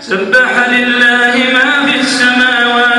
سبح لله ما في السماوات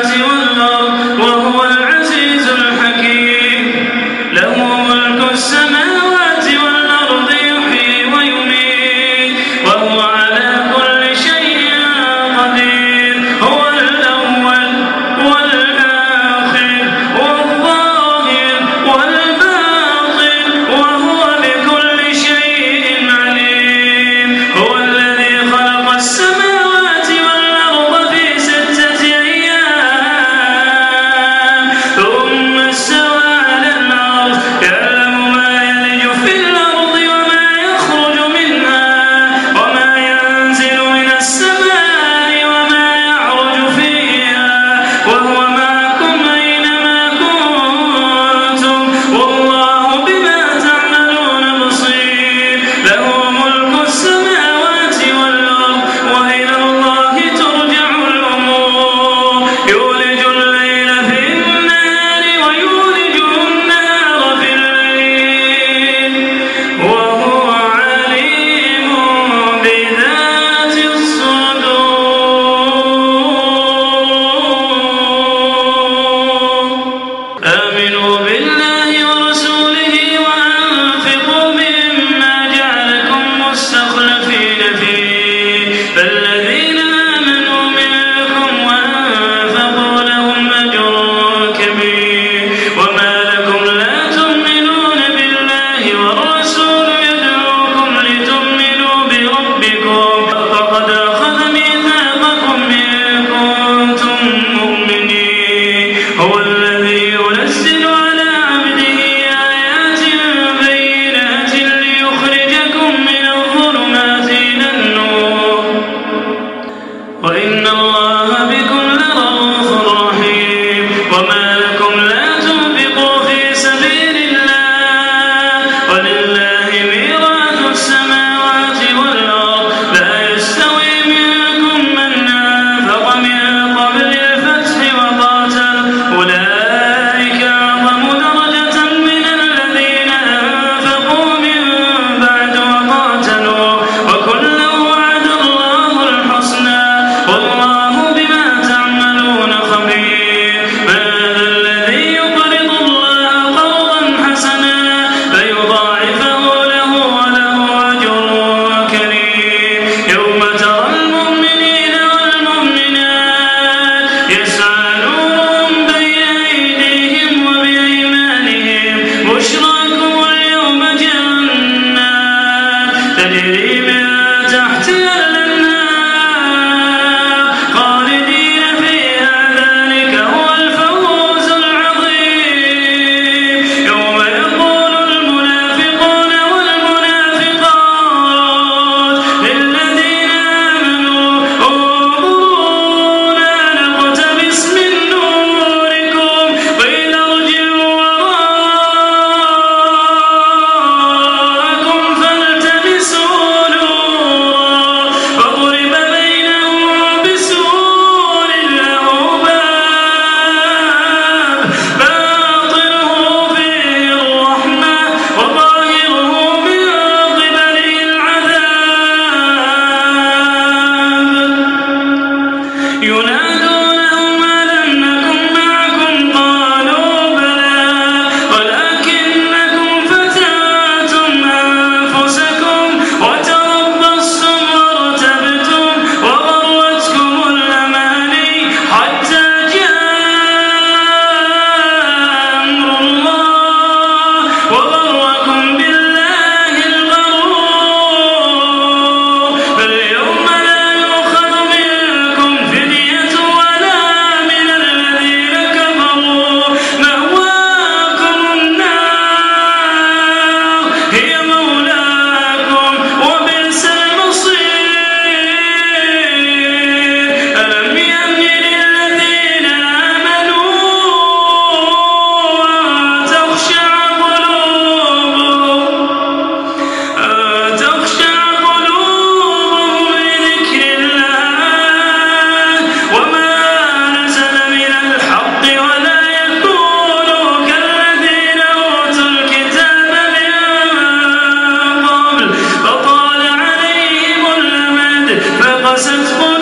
wasn't